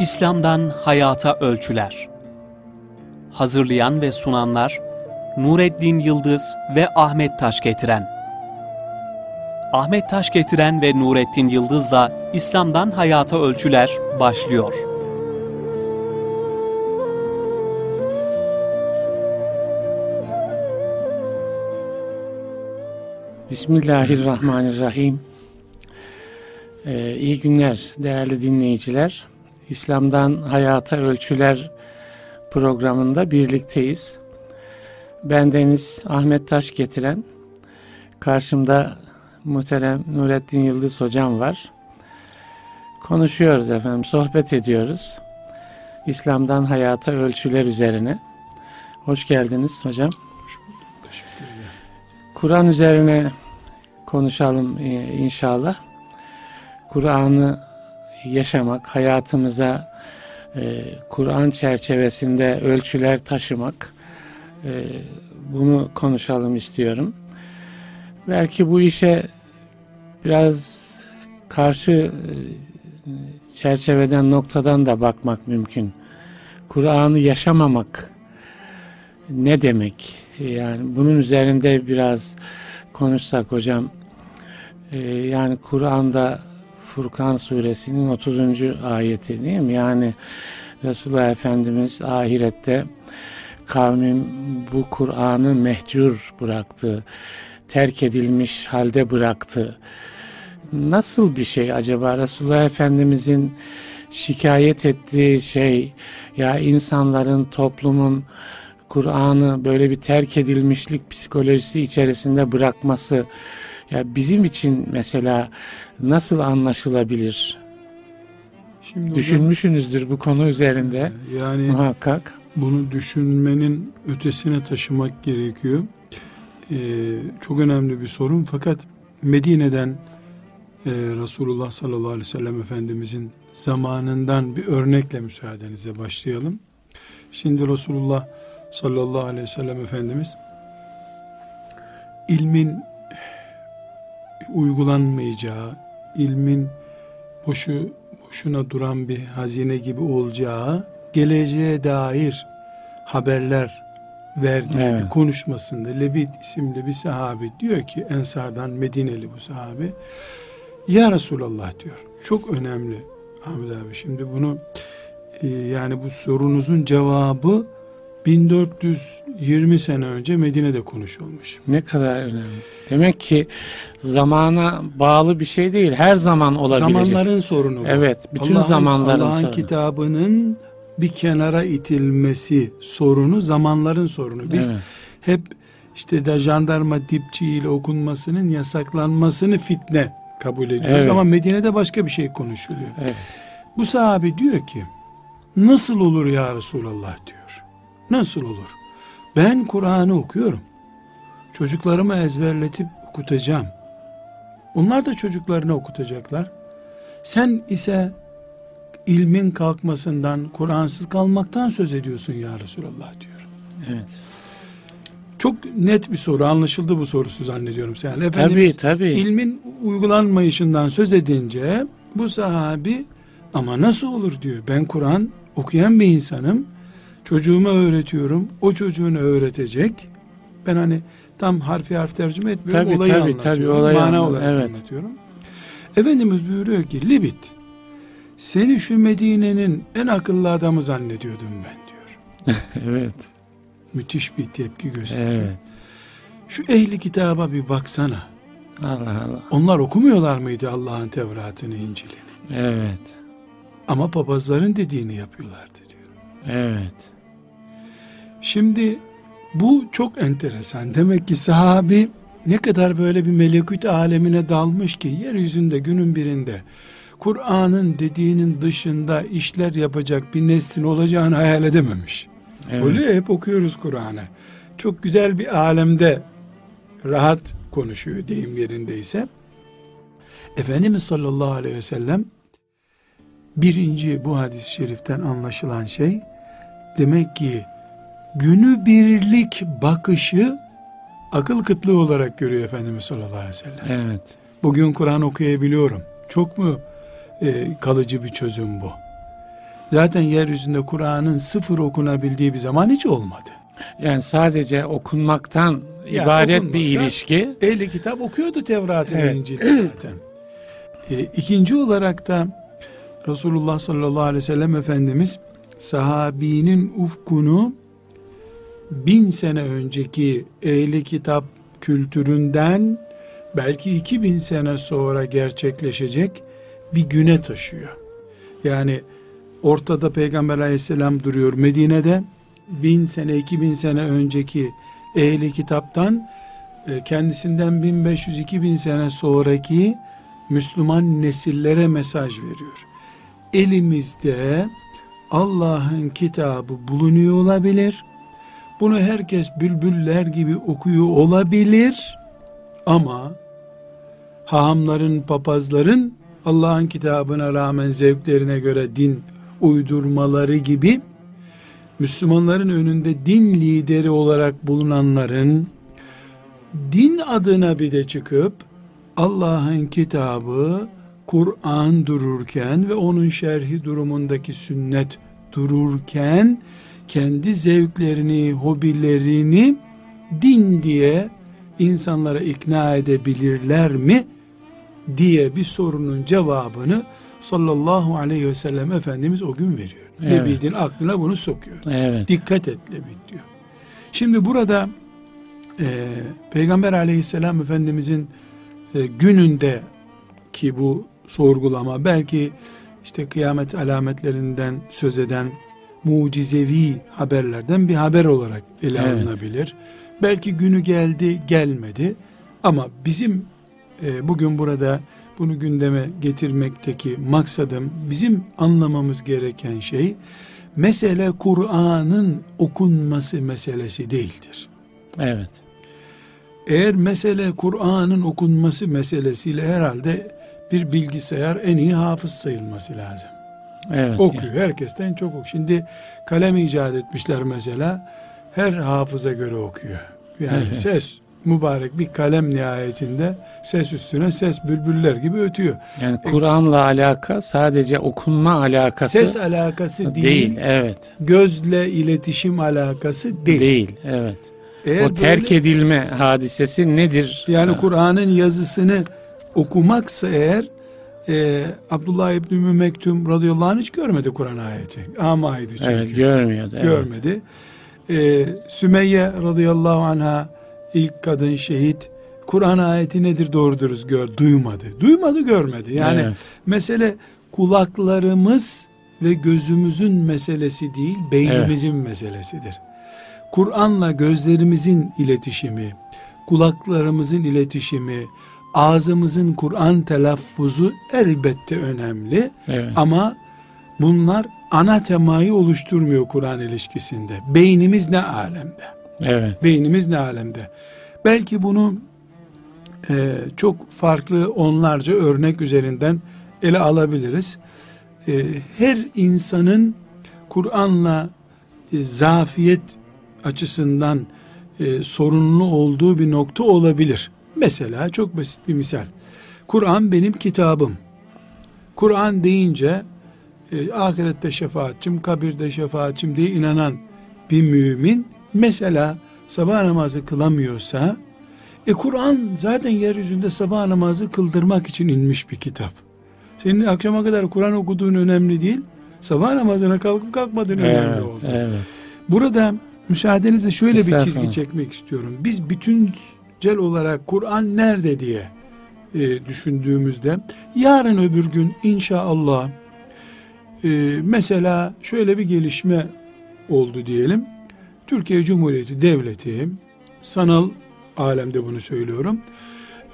İslam'dan Hayata Ölçüler Hazırlayan ve sunanlar Nureddin Yıldız ve Ahmet Taş getiren. Ahmet Taş getiren ve Nureddin Yıldız'la İslam'dan Hayata Ölçüler başlıyor. Bismillahirrahmanirrahim. Ee, iyi günler değerli dinleyiciler. İslam'dan Hayata Ölçüler programında birlikteyiz. Bendeniz Ahmet Taş getiren, karşımda muhterem Nurettin Yıldız hocam var. Konuşuyoruz efendim, sohbet ediyoruz. İslam'dan Hayata Ölçüler üzerine. Hoş geldiniz hocam. Kur'an üzerine konuşalım e, inşallah. Kur'an'ı yaşamak, hayatımıza e, Kur'an çerçevesinde ölçüler taşımak, e, bunu konuşalım istiyorum. Belki bu işe biraz karşı çerçeveden, noktadan da bakmak mümkün. Kur'an'ı yaşamamak ne demek? Yani bunun üzerinde biraz konuşsak hocam. Ee, yani Kur'an'da Furkan suresinin 30. ayeti değil mi? Yani Resulullah Efendimiz ahirette kavmim bu Kur'an'ı mehcur bıraktı. Terk edilmiş halde bıraktı. Nasıl bir şey acaba Resulullah Efendimizin şikayet ettiği şey ya insanların toplumun Kur'an'ı böyle bir terk edilmişlik psikolojisi içerisinde bırakması ya bizim için mesela nasıl anlaşılabilir? Şimdi Düşünmüşsünüzdür bu konu üzerinde. Yani muhakkak. Bunu düşünmenin ötesine taşımak gerekiyor. Ee, çok önemli bir sorun fakat Medine'den e, Resulullah sallallahu aleyhi ve sellem Efendimizin zamanından bir örnekle müsaadenize başlayalım. Şimdi Resulullah sallallahu aleyhi ve sellem Efendimiz ilmin uygulanmayacağı, ilmin boşu boşuna duran bir hazine gibi olacağı, geleceğe dair haberler verdiği evet. bir konuşmasında Lebit isimli bir sahabi diyor ki Ensardan Medineli bu sahabi Ya Resulallah diyor. Çok önemli Ahmet abi. Şimdi bunu e, yani bu sorunuzun cevabı 1420 sene önce Medine'de konuşulmuş. Ne kadar önemli. Demek ki zamana bağlı bir şey değil. Her zaman olabilecek. Zamanların sorunu bu. Evet. Bütün Allah zamanların Allah'ın sorunu. kitabının bir kenara itilmesi sorunu zamanların sorunu. Biz evet. hep işte de jandarma dipçiyle okunmasının yasaklanmasını fitne kabul ediyoruz. Evet. Ama Medine'de başka bir şey konuşuluyor. Evet. Bu sahabi diyor ki nasıl olur ya Resulallah diyor. Nasıl olur? Ben Kur'an'ı okuyorum. Çocuklarımı ezberletip okutacağım. Onlar da çocuklarını okutacaklar. Sen ise ilmin kalkmasından, Kur'ansız kalmaktan söz ediyorsun ya Resulallah diyor. Evet. Çok net bir soru, anlaşıldı bu sorusu zannediyorum sen. Efendimiz tabii, tabii. ilmin uygulanmayışından söz edince bu sahabi ama nasıl olur diyor. Ben Kur'an okuyan bir insanım. Çocuğuma öğretiyorum. O çocuğunu öğretecek. Ben hani tam harfi harf tercüme etmiyorum. Tabii, olayı tabii, anlatıyorum. Tabii, olayı Mana anladım. olarak evet. anlatıyorum. Efendimiz buyuruyor ki Libit seni şu Medine'nin en akıllı adamı zannediyordum ben diyor. evet. Müthiş bir tepki gösteriyor. Evet. Şu ehli kitaba bir baksana. Allah Allah. Onlar okumuyorlar mıydı Allah'ın Tevrat'ını, İncil'ini? Evet. Ama papazların dediğini yapıyorlardı diyor. Evet. Şimdi bu çok enteresan. Demek ki sahabi ne kadar böyle bir melekut alemine dalmış ki yeryüzünde günün birinde Kur'an'ın dediğinin dışında işler yapacak bir neslin olacağını hayal edememiş. Evet. Öyle hep okuyoruz Kur'an'ı. Çok güzel bir alemde rahat konuşuyor deyim yerindeyse. Efendimiz sallallahu aleyhi ve sellem birinci bu hadis-i şeriften anlaşılan şey demek ki günü birlik bakışı akıl kıtlığı olarak görüyor Efendimiz sallallahu aleyhi ve sellem. Evet. Bugün Kur'an okuyabiliyorum. Çok mu e, kalıcı bir çözüm bu? Zaten yeryüzünde Kur'an'ın sıfır okunabildiği bir zaman hiç olmadı. Yani sadece okunmaktan Ya ibaret bir ilişki. Ehli kitap okuyordu Tevrat'ı ve Evet. İncil'i zaten. E, ikinci olarak da Resulullah sallallahu aleyhi ve sellem Efendimiz sahabinin ufkunu bin sene önceki ehli kitap kültüründen belki 2000 sene sonra gerçekleşecek bir güne taşıyor. Yani ortada Peygamber aleyhisselam duruyor Medine'de bin sene 2000 sene önceki ehli kitaptan e, kendisinden 1500-2000 sene sonraki Müslüman nesillere mesaj veriyor. Elimizde Allah'ın kitabı bulunuyor olabilir. Bunu herkes bülbüller gibi okuyor olabilir. Ama hahamların, papazların Allah'ın kitabına rağmen zevklerine göre din uydurmaları gibi Müslümanların önünde din lideri olarak bulunanların din adına bir de çıkıp Allah'ın kitabı Kur'an dururken ve onun şerhi durumundaki sünnet dururken kendi zevklerini, hobilerini din diye insanlara ikna edebilirler mi diye bir sorunun cevabını sallallahu aleyhi ve sellem Efendimiz o gün veriyor. Evet. Nebidin aklına bunu sokuyor. Evet. Dikkat et Lebit diyor. Şimdi burada e, Peygamber aleyhisselam Efendimizin e, gününde ki bu sorgulama belki işte kıyamet alametlerinden söz eden mucizevi haberlerden bir haber olarak ele Evet. alınabilir. Belki günü geldi gelmedi ama bizim e, bugün burada bunu gündeme getirmekteki maksadım bizim anlamamız gereken şey mesele Kur'an'ın okunması meselesi değildir. Evet. Eğer mesele Kur'an'ın okunması meselesiyle herhalde bir bilgisayar en iyi hafız sayılması lazım. Evet. Okuyor. Herkesten çok okuyor. Şimdi kalem icat etmişler mesela. Her hafıza göre okuyor. Yani Evet. ses mübarek bir kalem nihayetinde ses üstüne ses bülbüller gibi ötüyor. Yani Kur'an'la alaka sadece okunma alakası Ses alakası değil, değil. Evet. gözle iletişim alakası değil. Değil. Evet. Eğer o terk böyle- edilme hadisesi nedir? Yani Kur'an'ın yazısını okumaksa eğer e, Abdullah İbni Ümmü Mektum radıyallahu anh hiç görmedi Kur'an ayeti. Amaydı çünkü. Evet görmüyordu. Evet. görmedi. E, Sümeyye radıyallahu anha ilk kadın şehit Kur'an ayeti nedir doğru dürüst gör, duymadı. Duymadı görmedi. Yani Evet. mesele kulaklarımız ve gözümüzün meselesi değil, beynimizin meselesidir. Kur'an'la gözlerimizin iletişimi, kulaklarımızın iletişimi, ağzımızın Kur'an telaffuzu elbette önemli Evet. ama bunlar ana temayı oluşturmuyor Kur'an ilişkisinde. Beynimiz ne alemde? Evet. Beynimiz ne alemde? Belki bunu e, çok farklı onlarca örnek üzerinden ele alabiliriz. E, her insanın Kur'an'la e, zafiyet açısından e, sorunlu olduğu bir nokta olabilir. Mesela çok basit bir misal. Kur'an benim kitabım. Kur'an deyince e, ahirette şefaatçim, kabirde şefaatçim diye inanan bir mümin mesela sabah namazı kılamıyorsa e Kur'an zaten yeryüzünde sabah namazı kıldırmak için inmiş bir kitap. Senin akşama kadar Kur'an okuduğun önemli değil. Sabah namazına kalkıp kalkmadığın önemli Evet. oldu. Evet. Burada müsaadenizle şöyle bir Estağfurullah. çizgi çekmek istiyorum. Biz bütüncel olarak Kur'an nerede diye e, düşündüğümüzde yarın öbür gün inşallah e, mesela şöyle bir gelişme oldu diyelim. Türkiye Cumhuriyeti Devleti sanal alemde bunu söylüyorum.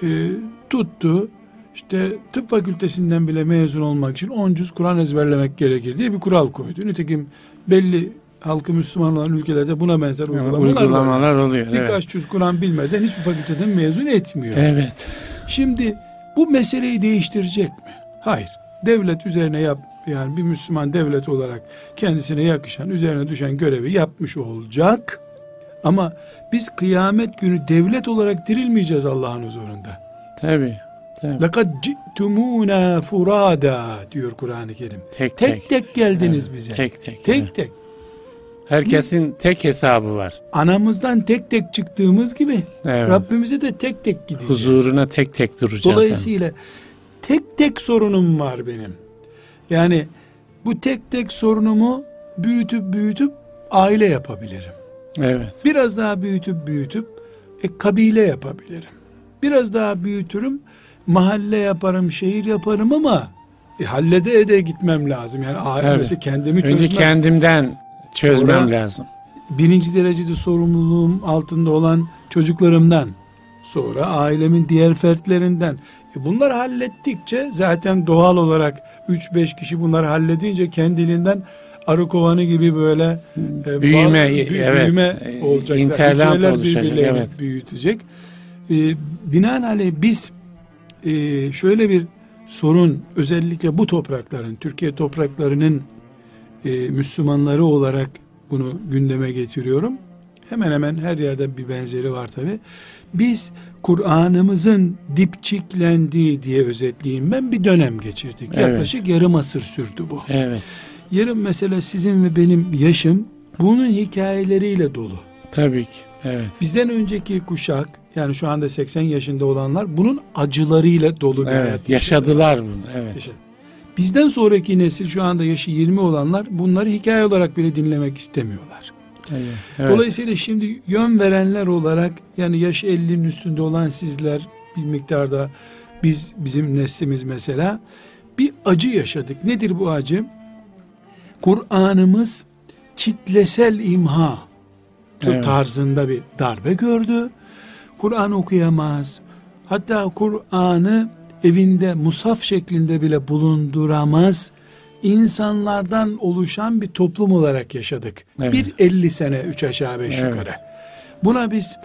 E, tuttu işte tıp fakültesinden bile mezun olmak için 10 cüz Kur'an ezberlemek gerekir diye bir kural koydu. Nitekim belli halkı Müslüman olan ülkelerde buna benzer uygulamalar, var. uygulamalar oluyor. Birkaç Evet. cüz Kur'an bilmeden hiçbir fakülteden mezun etmiyor. Evet. Şimdi bu meseleyi değiştirecek mi? Hayır. Devlet üzerine yap yani bir Müslüman devlet olarak kendisine yakışan, üzerine düşen görevi yapmış olacak. Ama biz kıyamet günü devlet olarak dirilmeyeceğiz Allah'ın huzurunda. Tabii. Lekad ci'tumuna furada diyor Kur'an-ı Kerim. Tek Tek tek. tek geldiniz Evet, bize. Tek tek. Tek evet. tek. Herkesin tek hesabı var. Anamızdan tek tek çıktığımız gibi Evet. Rabbimize de tek tek gideceğiz. Huzuruna tek tek duracağız. Dolayısıyla tek tek sorunum var benim. Yani bu tek tek sorunumu büyütüp büyütüp aile yapabilirim. Evet. Biraz daha büyütüp büyütüp e, kabile yapabilirim. Biraz daha büyütürüm, mahalle yaparım, şehir yaparım ama e, hallede ede gitmem lazım. Yani ailesi kendimi Önce çözmem. kendimden çözmem Sonra- lazım. birinci derecede sorumluluğum altında olan çocuklarımdan, sonra ailemin diğer fertlerinden. E bunları hallettikçe zaten doğal olarak 3-5 kişi bunları halledince kendiliğinden arı kovanı gibi böyle e, Büyüme, bal- evet. büyüme olacak. interlant oluşacak, birbirlerini evet. büyütecek. E, binaenaleyh biz e, şöyle bir sorun özellikle bu toprakların, Türkiye topraklarının e, Müslümanları olarak bunu gündeme getiriyorum. Hemen hemen her yerde bir benzeri var tabi. Biz Kur'an'ımızın dipçiklendiği diye özetleyeyim ben bir dönem geçirdik. Evet. Yaklaşık yarım asır sürdü bu. Evet. Yarım mesela sizin ve benim yaşım bunun hikayeleriyle dolu. Tabii ki. Evet. Bizden önceki kuşak yani şu anda 80 yaşında olanlar bunun acılarıyla dolu bir hayat Evet. yaşadılar. Yaşadılar bunu. Evet. Yaşadı. Bizden sonraki nesil şu anda yaşı 20 olanlar bunları hikaye olarak bile dinlemek istemiyorlar. Evet. evet. Dolayısıyla şimdi yön verenler olarak yani yaş 50'nin üstünde olan sizler bir miktarda biz bizim neslimiz mesela bir acı yaşadık. Nedir bu acı? Kur'an'ımız kitlesel imha Evet. tarzında bir darbe gördü. Kur'an okuyamaz. Hatta Kur'an'ı evinde musaf şeklinde bile bulunduramaz insanlardan oluşan bir toplum olarak yaşadık. Evet. Bir 50 sene üç aşağı beş Evet. yukarı. Buna biz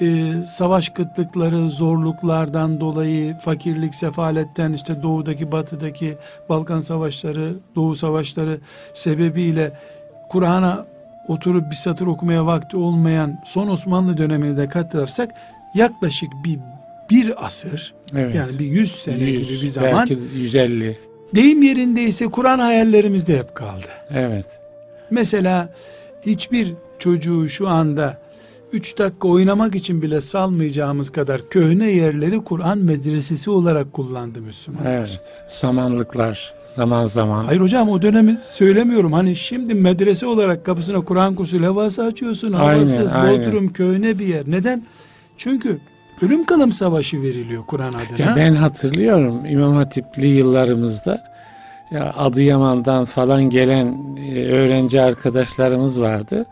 e, savaş kıtlıkları, zorluklardan dolayı, fakirlik, sefaletten işte doğudaki, batıdaki Balkan savaşları, Doğu savaşları sebebiyle Kur'an'a oturup bir satır okumaya vakti olmayan son Osmanlı dönemine de katlarsak yaklaşık bir bir asır Evet. yani bir yüz sene Yüz, gibi bir zaman Belki 150. deyim yerindeyse Kur'an hayallerimizde hep kaldı. Evet. Mesela hiçbir çocuğu şu anda 3 dakika oynamak için bile salmayacağımız kadar köhne yerleri Kur'an medresesi olarak kullandı Müslümanlar. Evet. Samanlıklar zaman zaman. Hayır hocam o dönemi söylemiyorum. Hani şimdi medrese olarak kapısına Kur'an kursu levhası açıyorsun. Aynen, Havasız, aynen. Bodrum, köhne bir yer. Neden? Çünkü ölüm kalım savaşı veriliyor Kur'an adına. Ya ben hatırlıyorum İmam Hatipli yıllarımızda ya Adıyaman'dan falan gelen e, öğrenci arkadaşlarımız vardı.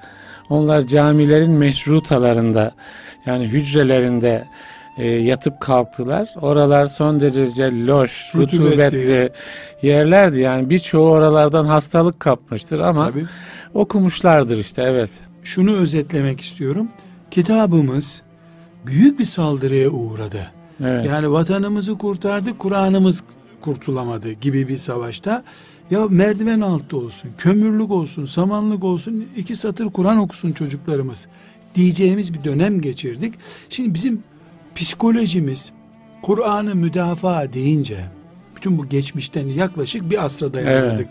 Onlar camilerin meşrutalarında yani hücrelerinde e, yatıp kalktılar. Oralar son derece loş, Rutubetli. rutubetli yerlerdi. Yani birçoğu oralardan hastalık kapmıştır ama Tabii. okumuşlardır işte evet. şunu özetlemek istiyorum. Kitabımız büyük bir saldırıya uğradı. Evet. Yani vatanımızı kurtardı, Kur'an'ımız kurtulamadı gibi bir savaşta. Ya merdiven altı olsun, kömürlük olsun, samanlık olsun, iki satır Kur'an okusun çocuklarımız diyeceğimiz bir dönem geçirdik. Şimdi bizim psikolojimiz Kur'an'ı müdafaa deyince bütün bu geçmişten yaklaşık bir asra dayanırdık.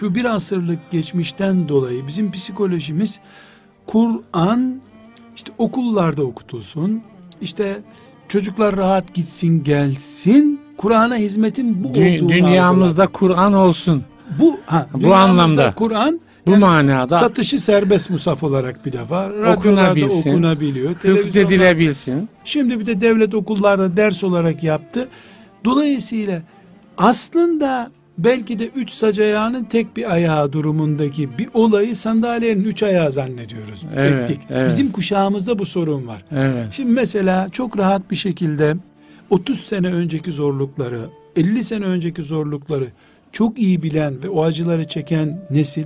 Şu bir asırlık geçmişten dolayı bizim psikolojimiz Kur'an işte okullarda okutulsun. İşte çocuklar rahat gitsin gelsin. Kur'an'a hizmetin bu Dü- olduğunu dünyamızda Kur'an olsun. bu ha, Bu anlamda. Kur'an Bu yani manada satışı serbest musaf olarak bir defa Okunabilsin, okunabiliyor. hıfz televizyonlarda- edilebilsin. Şimdi bir de devlet okullarda ders olarak yaptı. Dolayısıyla aslında belki de üç sac ayağının tek bir ayağı durumundaki bir olayı sandalyenin üç ayağı zannediyoruz. Evet, ettik. evet. Bizim kuşağımızda bu sorun var. Evet. Şimdi mesela çok rahat bir şekilde 30 sene önceki zorlukları, 50 sene önceki zorlukları çok iyi bilen ve o acıları çeken nesil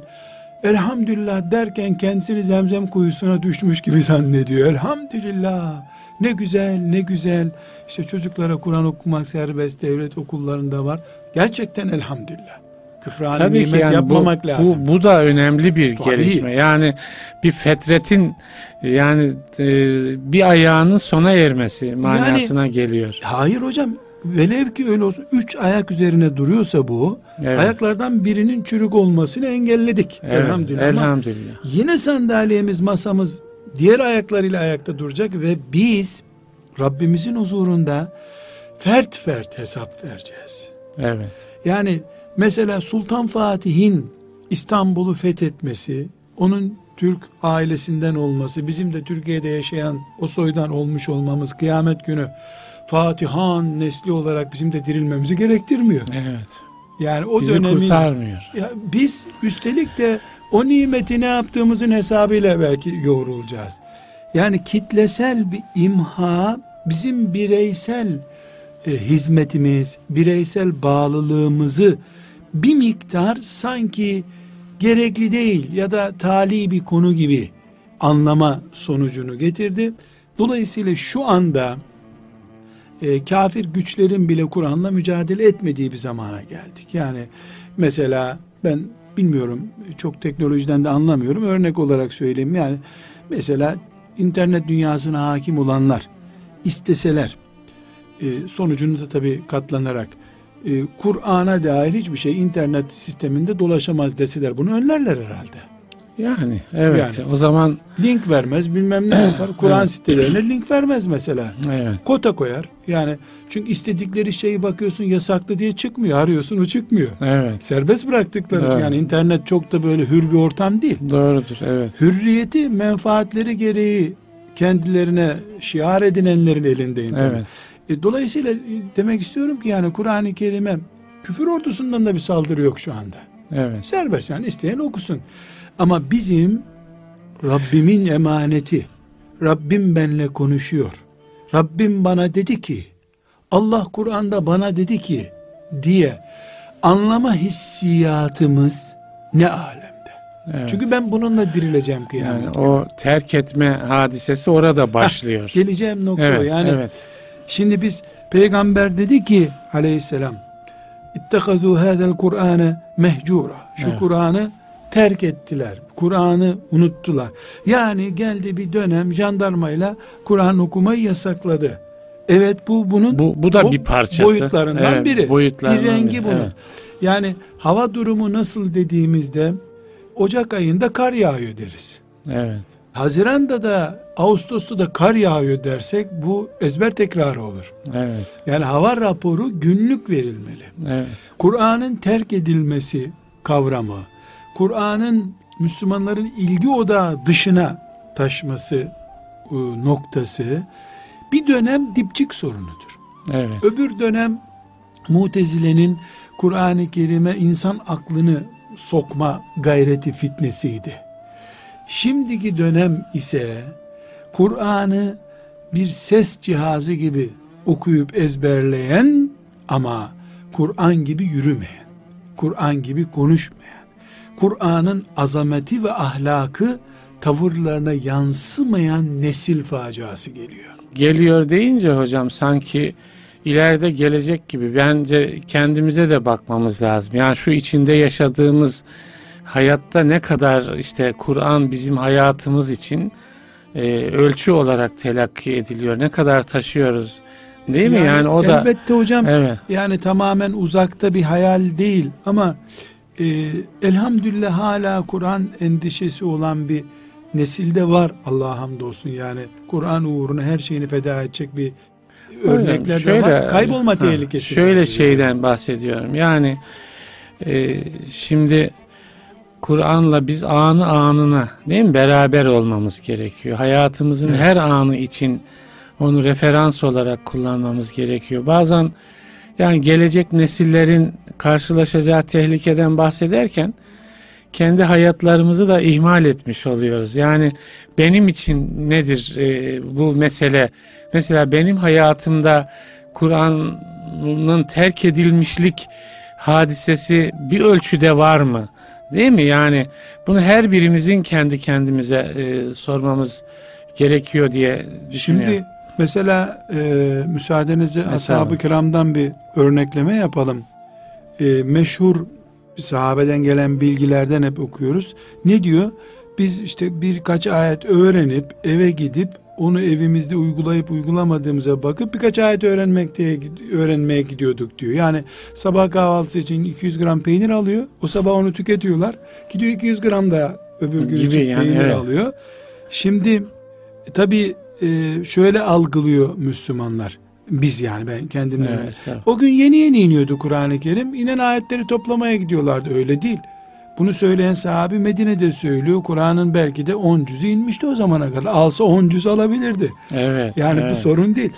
elhamdülillah derken kendisini zemzem kuyusuna düşmüş gibi zannediyor. Elhamdülillah ne güzel ne güzel işte çocuklara Kur'an okumak serbest devlet okullarında var. Gerçekten elhamdülillah. Küfrani Tabii nimet yani yapmamak bu, lazım. Bu, bu da önemli bir Tabii. gelişme. Yani bir fetretin yani e, bir ayağının sona ermesi manasına geliyor. Hayır hocam velev ki öyle olsun üç ayak üzerine duruyorsa bu Evet. ayaklardan birinin çürük olmasını engelledik. Evet, Elhamdülillah. Ama Elhamdülillah. Yine sandalyemiz, masamız diğer ayaklarıyla ayakta duracak ve biz Rabbimizin huzurunda fert fert hesap vereceğiz. Evet. Yani mesela Sultan Fatih'in İstanbul'u fethetmesi, onun Türk ailesinden olması, bizim de Türkiye'de yaşayan o soydan olmuş olmamız kıyamet günü Fatihan nesli olarak bizim de dirilmemizi gerektirmiyor. Evet. Yani o Bizi dönemin kurtarmıyor. ya biz üstelik de o nimeti ne yaptığımızın hesabıyla belki yoğrulacağız. Yani kitlesel bir imha bizim bireysel e, hizmetimiz, bireysel bağlılığımızı bir miktar sanki gerekli değil ya da tali bir konu gibi anlama sonucunu getirdi. Dolayısıyla şu anda e, kafir güçlerin bile Kur'an'la mücadele etmediği bir zamana geldik. Yani mesela ben bilmiyorum çok teknolojiden de anlamıyorum. Örnek olarak söyleyeyim yani mesela internet dünyasına hakim olanlar isteseler e, sonucunu da tabii katlanarak e, Kur'an'a dair hiçbir şey internet sisteminde dolaşamaz deseler bunu önlerler herhalde. Yani evet. Yani. O zaman Link vermez bilmem ne yapar. Kur'an Evet. sitelerine link vermez mesela. evet. Kota koyar. Yani çünkü istedikleri şeyi bakıyorsun yasaklı diye çıkmıyor. Arıyorsun o çıkmıyor. Evet. Serbest bıraktıkları Evet. yani internet çok da böyle hür bir ortam değil. Doğrudur. Evet. Hürriyeti menfaatleri gereği kendilerine şiar edinenlerin elinde internet. Evet. E, dolayısıyla demek istiyorum ki yani Kur'an-ı Kerim'e küfür ordusundan da bir saldırı yok şu anda. Evet. Serbest yani isteyen okusun. Ama bizim Rabbimin emaneti. Rabbim benle konuşuyor. Rabbim bana dedi ki Allah Kur'an'da bana dedi ki diye anlama hissiyatımız ne alemde. evet. Çünkü ben bununla dirileceğim kıyamet. yani o terk etme hadisesi orada başlıyor. Geleceğim nokta evet. yani evet. Şimdi biz peygamber dedi ki aleyhisselam İttehazu hadel Kur'ane mehcura. Şu Evet. Kur'an'ı terk ettiler. Kur'an'ı unuttular. Yani geldi bir dönem jandarmayla Kur'an okumayı yasakladı. Evet bu bunun Bu bu da o bir parçası. boyutlarından Evet, biri. Boyutlarından bir rengi biri. bunun. Evet. Yani hava durumu nasıl dediğimizde Ocak ayında kar yağıyor deriz. Evet. Haziranda da Ağustos'ta da kar yağıyor dersek bu ezber tekrarı olur. Evet. Yani hava raporu günlük verilmeli. Evet. Kur'an'ın terk edilmesi kavramı, Kur'an'ın Müslümanların ilgi odağı dışına taşması e, noktası bir dönem dipçik sorunudur. Evet. Öbür dönem Mutezile'nin Kur'an-ı Kerim'e insan aklını sokma gayreti fitnesiydi. Şimdiki dönem ise Kur'an'ı bir ses cihazı gibi okuyup ezberleyen ama Kur'an gibi yürümeyen, Kur'an gibi konuşmayan, Kur'an'ın azameti ve ahlakı tavırlarına yansımayan nesil faciası geliyor. Geliyor deyince hocam sanki ileride gelecek gibi bence kendimize de bakmamız lazım. Yani şu içinde yaşadığımız hayatta ne kadar işte Kur'an bizim hayatımız için e, ölçü olarak telakki ediliyor. Ne kadar taşıyoruz. Değil mi? Yani o da elbette hocam evet. Yani tamamen uzakta bir hayal değil ama e, elhamdülillah hala Kur'an endişesi olan bir nesilde var Allah'a hamdolsun yani Kur'an uğruna her şeyini feda edecek bir örnekler Şöyle- var. Kaybolma ha, tehlikesi. Şöyle şeyden bahsediyorum. Yani e, şimdi Kur'an'la biz anı anına değil mi beraber olmamız gerekiyor. Hayatımızın Evet. her anı için onu referans olarak kullanmamız gerekiyor. Bazen yani gelecek nesillerin karşılaşacağı tehlikeden bahsederken kendi hayatlarımızı da ihmal etmiş oluyoruz. Yani benim için nedir e, bu mesele? Mesela benim hayatımda Kur'an'ın terk edilmişlik hadisesi bir ölçüde var mı? Değil mi? Yani bunu her birimizin kendi kendimize e, sormamız gerekiyor diye düşünüyorum. Şimdi mesela e, müsaadenizle ashab-ı kiramdan bir örnekleme yapalım. E, meşhur sahabeden gelen bilgilerden hep okuyoruz. Ne diyor? Biz işte birkaç ayet öğrenip eve gidip onu evimizde uygulayıp uygulamadığımıza bakıp birkaç ayet öğrenmek diye öğrenmeye gidiyorduk diyor. Yani sabah kahvaltısı için 200 gram peynir alıyor. O sabah onu tüketiyorlar. Gidiyor 200 gram da öbür gün için yani, peynir evet. alıyor. Şimdi e, tabii e, şöyle algılıyor Müslümanlar. Biz yani ben kendimden. Evet. O gün yeni yeni iniyordu Kur'an-ı Kerim. İnen ayetleri toplamaya gidiyorlardı. Öyle değil. Bunu söyleyen sahabi Medine'de söylüyor. Kur'an'ın belki de 10 cüzü inmişti o zamana kadar. Alsa 10 cüz alabilirdi. Evet. Yani bu evet, sorun değil.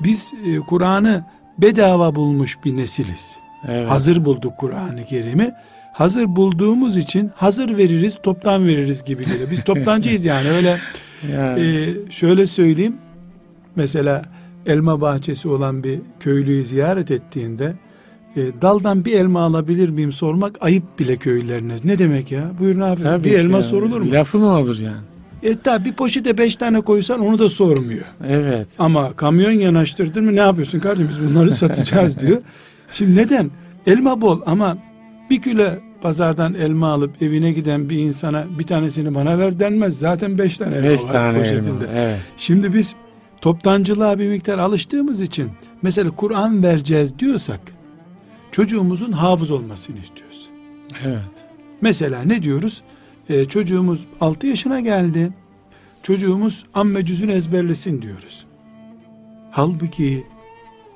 Biz e, Kur'an'ı bedava bulmuş bir nesiliz. evet. Hazır bulduk Kur'an-ı Kerim'i. Hazır bulduğumuz için hazır veririz, toptan veririz gibi geliyor. Biz toptancıyız yani öyle Yani, ee, şöyle söyleyeyim. Mesela elma bahçesi olan bir köylüyü ziyaret ettiğinde e, daldan bir elma alabilir miyim sormak ayıp bile köylülerine. Ne demek ya? Buyurun abi. tabii bir elma yani. sorulur mu? Lafı mı olur yani? E tabi bir poşete beş tane koysan onu da sormuyor. Evet. Ama kamyon yanaştırdın mı ne yapıyorsun kardeşim biz bunları satacağız diyor. Şimdi neden? Elma bol ama bir kilo pazardan elma alıp evine giden bir insana bir tanesini bana ver denmez. Zaten beş tane elma Beş var tane poşetinde. elma. Evet. Şimdi biz toptancılığa bir miktar alıştığımız için mesela Kur'an vereceğiz diyorsak çocuğumuzun hafız olmasını istiyoruz. Evet. Mesela ne diyoruz? Ee, çocuğumuz 6 yaşına geldi. Çocuğumuz amme cüzünü ezberlesin diyoruz. Halbuki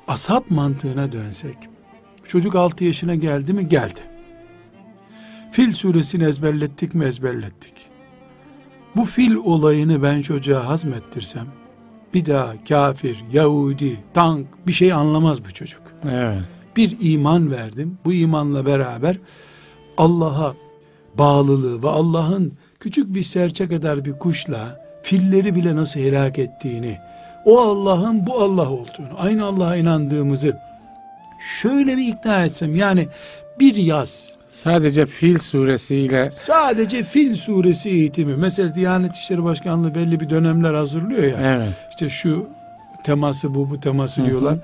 asap mantığına dönsek çocuk 6 yaşına geldi mi? Geldi. Fil suresini ezberlettik mi? Ezberlettik. Bu fil olayını ben çocuğa hazmettirsem bir daha kafir, Yahudi, tank bir şey anlamaz bu çocuk. Evet. Bir iman verdim. Bu imanla beraber Allah'a bağlılığı ve Allah'ın küçük bir serçe kadar bir kuşla filleri bile nasıl helak ettiğini, o Allah'ın bu Allah olduğunu, aynı Allah'a inandığımızı şöyle bir ikna etsem yani bir yaz Sadece Fil suresiyle sadece Fil suresi eğitimi mesela Diyanet İşleri Başkanlığı belli bir dönemler hazırlıyor ya evet. işte şu teması bu bu teması diyorlar.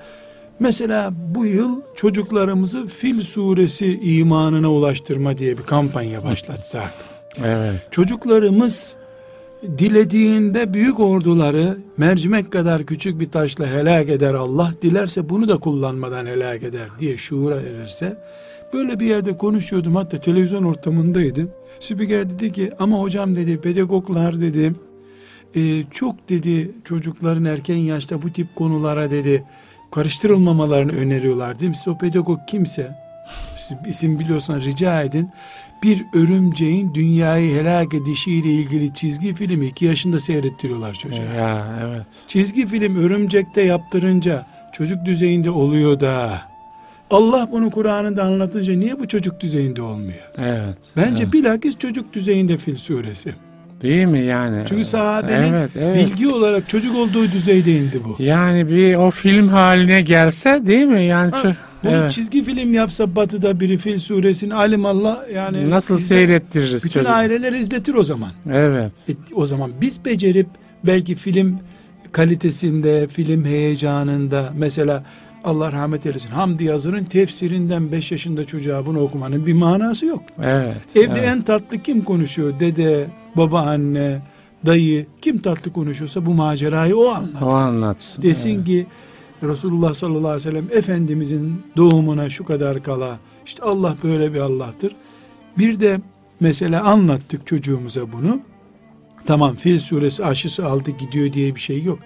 Mesela bu yıl çocuklarımızı Fil suresi imanına ulaştırma diye bir kampanya başlatsak. Evet. Çocuklarımız dilediğinde büyük orduları mercimek kadar küçük bir taşla helak eder Allah dilerse bunu da kullanmadan helak eder diye şuura erirse böyle bir yerde konuşuyordum hatta televizyon ortamındaydı. Spiker dedi ki ama hocam dedi pedagoglar dedi e, çok dedi çocukların erken yaşta bu tip konulara dedi karıştırılmamalarını öneriyorlar değil mi? Siz o pedagog kimse siz isim biliyorsanız rica edin. Bir örümceğin dünyayı helak edişiyle ilgili çizgi filmi iki yaşında seyrettiriyorlar çocuğa. Ya evet. Çizgi film örümcekte yaptırınca çocuk düzeyinde oluyor da Allah bunu Kur'an'ında anlatınca niye bu çocuk düzeyinde olmuyor? Evet. Bence evet. bilakis çocuk düzeyinde Fil suresi. Değil mi yani? Çünkü sahabenin evet, evet. bilgi olarak çocuk olduğu düzeyde indi bu. Yani bir o film haline gelse değil mi? Yani Ha, ço- Bunu evet. çizgi film yapsa batıda biri Fil suresini alimallah yani nasıl izle- seyrettiririz Bütün çocuk? aileler izletir o zaman. Evet. E, o zaman biz becerip belki film kalitesinde, film heyecanında mesela Allah rahmet eylesin Hamdi Yazır'ın tefsirinden 5 yaşında çocuğa bunu okumanın bir manası yok. Evet. Evde evet. en tatlı kim konuşuyor? Dede, baba, anne, dayı kim tatlı konuşuyorsa bu macerayı o anlatsın. o anlatsın. Desin Evet. ki Resulullah sallallahu aleyhi ve sellem Efendimizin doğumuna şu kadar kala işte Allah böyle bir Allah'tır. Bir de mesela anlattık çocuğumuza bunu. Tamam Fil suresi aşısı aldı gidiyor diye bir şey yok.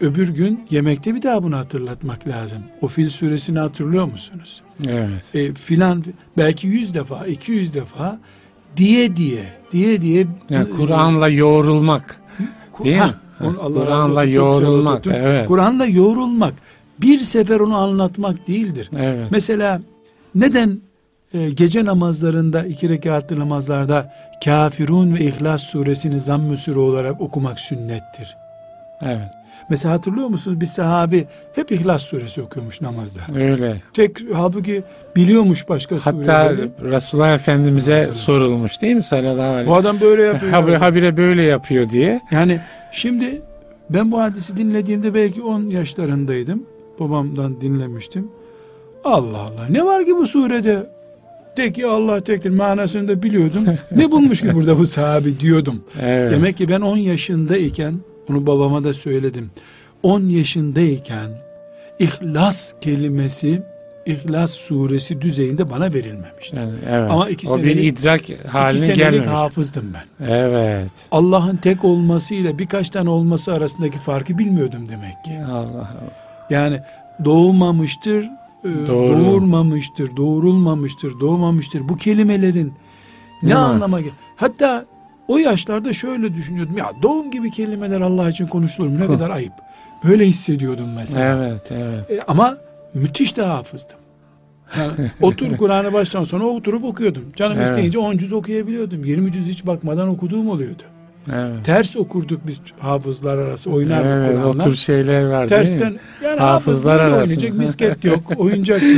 Öbür gün yemekte bir daha bunu hatırlatmak lazım. O Fil suresini hatırlıyor musunuz? Evet. E, filan belki yüz defa, iki yüz defa diye diye, diye diye. Yani Kur'an'la yoğrulmak. Kur- Değil mi? Allah razı Kur'an'la yoğrulmak, evet. Kur'an'la yoğrulmak bir sefer onu anlatmak değildir. Evet. Mesela neden e, gece namazlarında iki rekatlı namazlarda Kafirun ve İhlas suresini zamm-ı olarak okumak sünnettir. Evet. Mesela hatırlıyor musunuz bir sahabi hep İhlas suresi okuyormuş namazda. Öyle. Tek halbuki biliyormuş başka Hatta sureleri. Resulullah Efendimiz'e sorulmuş değil mi sallallahu aleyhi Bu adam böyle yapıyor. Habire, habire böyle yapıyor diye. Yani şimdi ben bu hadisi dinlediğimde belki 10 yaşlarındaydım. Babamdan dinlemiştim. Allah Allah ne var ki bu surede? De ki Allah tektir manasını da biliyordum. ne bulmuş ki burada bu sahabi diyordum. Evet. Demek ki ben 10 yaşındayken Bunu babama da söyledim. 10 yaşındayken İhlas kelimesi İhlas suresi düzeyinde bana verilmemişti. Yani, evet. Ama iki o bir senelik- idrak İki haline senelik gelmemiş. hafızdım ben. Evet. Allah'ın tek olmasıyla birkaç tane olması arasındaki farkı bilmiyordum demek ki. Allah Allah. Yani doğmamıştır, e, Doğru. doğurmamıştır, doğurulmamıştır, doğmamıştır. Bu kelimelerin ne Ne anlama gel? Hatta o yaşlarda şöyle düşünüyordum. Ya doğum gibi kelimeler Allah için konuşulur mu? Ne Hı. kadar ayıp. Böyle hissediyordum mesela. Evet, evet. E, ama müthiş de hafızdım. Yani otur Kur'an'ı baştan sona oturup okuyordum. Canım Evet. isteyince 10 cüz okuyabiliyordum. 20 cüz hiç bakmadan okuduğum oluyordu. Evet. Ters okurduk biz hafızlar arası oynardık Evet, o Kur'an'la. tür şeyler var değil Tersten mi? yani Hafızlar arası. oynayacak misket yok, oyuncak yok.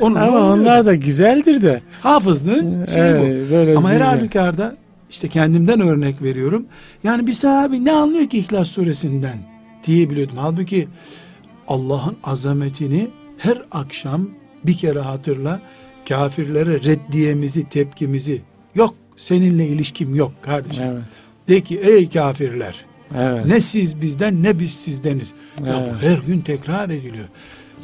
Onunla Ama oynuyordu. onlar da güzeldir de. hafızlığın şeyi Evet, bu. böyle Ama her halükarda işte kendimden örnek veriyorum. Yani bir sahabi ne anlıyor ki İhlas suresinden diyebiliyordum. Halbuki Allah'ın azametini her akşam bir kere hatırla. Kafirlere reddiyemizi, tepkimizi yok seninle ilişkim yok kardeşim. Evet. De ki ey kafirler Evet. ne siz bizden ne biz sizdeniz. Ya Evet. bu her gün tekrar ediliyor.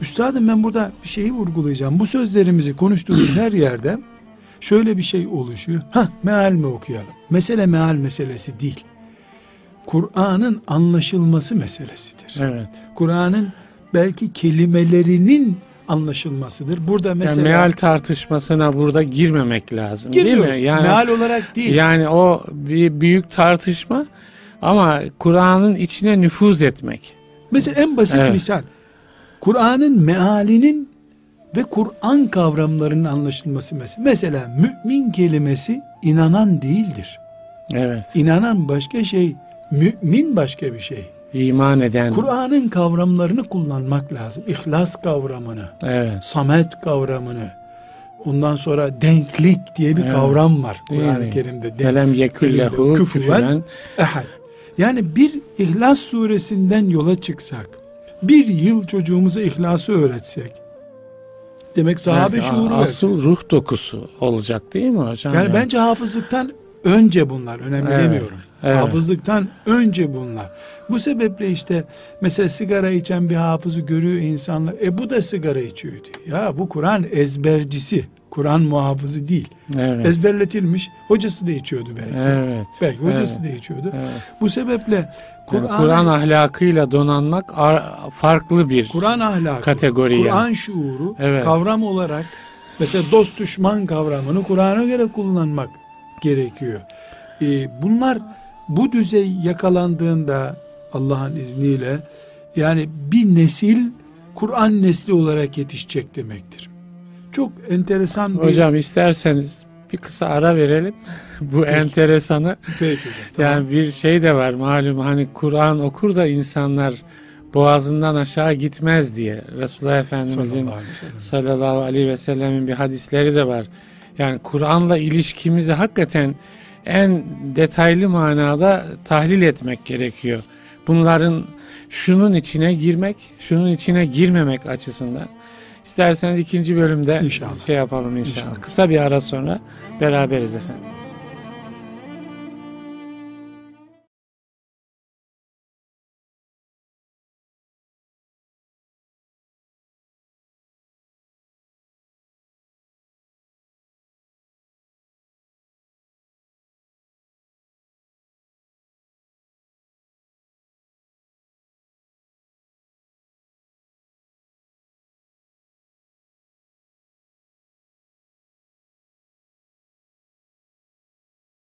Üstadım ben burada bir şeyi vurgulayacağım. Bu sözlerimizi konuştuğumuz her yerde şöyle bir şey oluşuyor. Ha meal mi okuyalım? Mesele meal meselesi değil. Kur'an'ın anlaşılması meselesidir. Evet. Kur'an'ın belki kelimelerinin anlaşılmasıdır. Burada mesela yani meal tartışmasına burada girmemek lazım değil mi? Yani meal olarak değil. yani o bir büyük tartışma ama Kur'an'ın içine nüfuz etmek. Mesela en basit Evet. misal. Kur'an'ın mealinin ve Kur'an kavramlarının anlaşılması mesela. Mesela mümin kelimesi inanan değildir. Evet. İnanan başka şey, mümin başka bir şey. İman eden. Kur'an'ın kavramlarını kullanmak lazım. İhlas kavramını, Evet. samet kavramını, ondan sonra denklik diye bir Evet. kavram var Kur'an-ı? Kerim'de. Velem yekullehu Küfüven küfüven. ehad. Yani bir İhlas suresinden yola çıksak, bir yıl çocuğumuza İhlas'ı öğretsek, demek sahabe Evet, şuuru Asıl vereceğiz. ruh dokusu olacak değil mi hocam? Yani bence hafızlıktan önce bunlar, önemli Evet, demiyorum. evet. Hafızlıktan önce bunlar. Bu sebeple işte mesela sigara içen bir hafızı görüyor insanlar. E bu da sigara içiyor diyor. Ya bu Kur'an ezbercisi, Kur'an muhafızı değil. Evet. Ezberletilmiş. Hocası da içiyordu belki. Evet. Belki hocası evet, da içiyordu. evet. Bu sebeple Yani Kur'an Kur'an ahlakıyla donanmak ar- farklı bir Kur'an ahlakı, kategori Kur'an yani. şuuru Evet. kavram olarak mesela dost düşman kavramını Kur'an'a göre kullanmak gerekiyor. Ee, bunlar bu düzey yakalandığında Allah'ın izniyle yani bir nesil Kur'an nesli olarak yetişecek demektir. Çok enteresan bir Hocam isterseniz bir kısa ara verelim. Bu Peki. enteresanı Peki hocam, tamam. yani bir şey de var malum hani Kur'an okur da insanlar boğazından aşağı gitmez diye Resulullah Efendimizin Sallallahu aleyhi ve sellem. sallallahu aleyhi ve sellemin bir hadisleri de var. Yani Kur'an'la ilişkimizi hakikaten en detaylı manada tahlil etmek gerekiyor. Bunların şunun içine girmek, şunun içine girmemek açısından. İsterseniz ikinci bölümde İnşallah. şey yapalım inşallah. İnşallah. Kısa bir ara sonra beraberiz efendim.